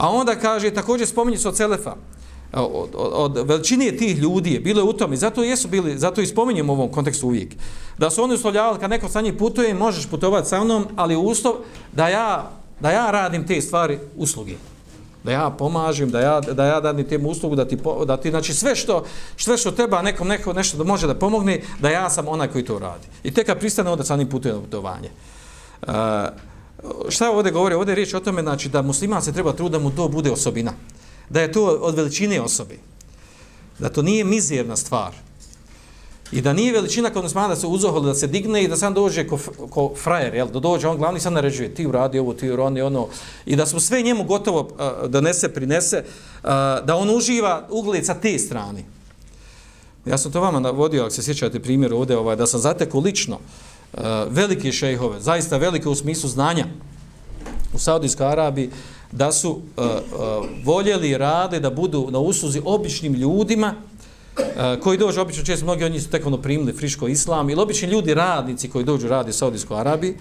A onda kaže, također spominje se od Celefa, od, od, od veličine tih ljudi je bilo u tom i zato jesu bili, zato i spominjem u ovom kontekstu uvijek, da su oni uslovljavali kad neko sa njim putuje, možeš putovati sa mnom, ali uslov da ja, da ja radim te stvari usluge da ja pomažem, da ja, da ja dadim tim uslugu, da ti, da ti, znači sve što, sve što treba nekom neko nešto da može da pomogne, da ja sam onaj koji to radi. I tek kad pristane onda sa njim putuje na putovanje. Uh, šta ovdje govori? Ovdje je riječ o tome znači, da musliman se treba truditi da mu to bude osobina. Da je to od veličine osobe. Da to nije mizerna stvar. I da nije veličina kod muslimana da se uzoholi, da se digne i da sam dođe ko, ko frajer, jel? da dođe, on glavni sad naređuje, ti uradi ovo, ti uradi ono, i da smo sve njemu gotovo uh, donese, prinese, uh, da on uživa ugled sa te strane. Ja sam to vama navodio, ako se sjećate primjer ovdje, ovaj, da sam zatekao lično uh, Eh, velike šejhove, zaista velike u smislu znanja. U Saudijskoj Arabiji, da su uh, uh, voljeli rade da budu na usluzi običnim ljudima, Uh, koji dođu obično često mnogi od njih su tek ono primili friško islam ili obični ljudi radnici koji dođu radi u Saudijskoj Arabiji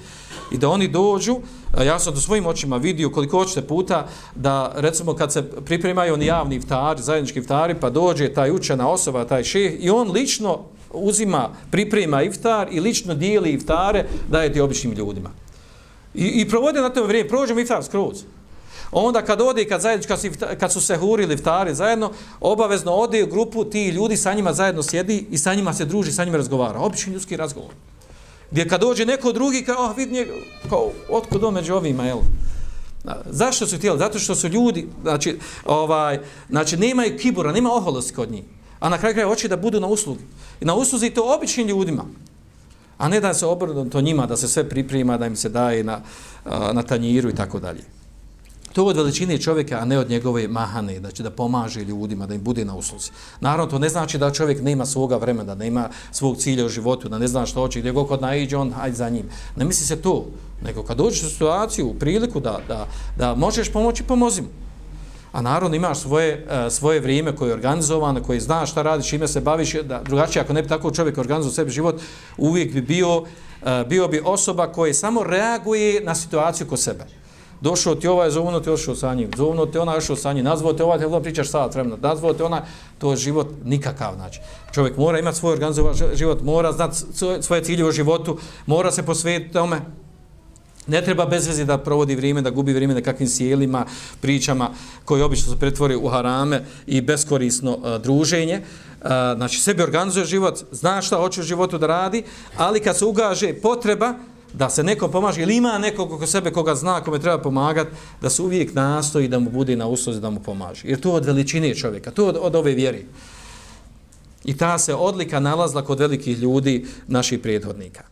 i da oni dođu uh, ja sam do svojim očima vidio koliko hoćete puta da recimo kad se pripremaju oni javni iftari, zajednički iftari pa dođe taj učena osoba, taj šeh i on lično uzima, priprema iftar i lično dijeli iftare daje ti običnim ljudima i, i provode na to vrijeme, prođemo iftar skroz Onda kad ode, kad, zajedno, kad su se hurili iftari zajedno, obavezno ode u grupu, ti ljudi sa njima zajedno sjedi i sa njima se druži, sa njima razgovara. Obični ljudski razgovor. Gdje kad dođe neko drugi, kao, oh, vidi njega, kao, otkud on među ovima, jel? Zašto su tijeli? Zato što su ljudi, znači, ovaj, znači, nemaju kibura, nema oholosti kod njih. A na kraju kraja hoće da budu na uslugi. I na usluzi to običnim ljudima. A ne da se obrnu to njima, da se sve priprema, da im se daje na, na tanjiru i tako dalje. To od veličine čovjeka, a ne od njegove mahane, da će da pomaže ljudima, da im bude na usluzi. Naravno, to ne znači da čovjek nema svoga vremena, da nema svog cilja u životu, da ne zna što hoće, gdje god kod naiđe, on hajde za njim. Ne misli se to, nego kad dođeš u situaciju, u priliku da, da, da možeš pomoći, pomozi mu. A naravno imaš svoje, e, svoje vrijeme koje je organizovano, koje znaš šta radiš, ime se baviš, da, drugačije ako ne bi tako čovjek organizovao sebi život, uvijek bi bio, e, bio bi osoba koja samo reaguje na situaciju kod sebe došao ti ovaj, zovno ti ošao sa njim, zovno ti ona ošao sa njim, nazvao te ovaj, te ono pričaš sad vremena, nazvao te ona, to je život nikakav, znači. Čovjek mora imati svoj organizovan život, mora znati svoje cilje u životu, mora se posvetiti tome, ne treba bez veze da provodi vrijeme, da gubi vrijeme na kakvim sjelima, pričama koje obično se pretvori u harame i beskorisno uh, druženje. Uh, znači, sebi organizuje život, zna šta hoće u životu da radi, ali kad se ugaže potreba, da se neko pomaže ili ima nekog oko sebe koga zna kome treba pomagati, da se uvijek nastoji da mu bude na usluzi da mu pomaže. Jer to od veličine čovjeka, to od, od ove vjeri. I ta se odlika nalazla kod velikih ljudi naših prijedhodnika.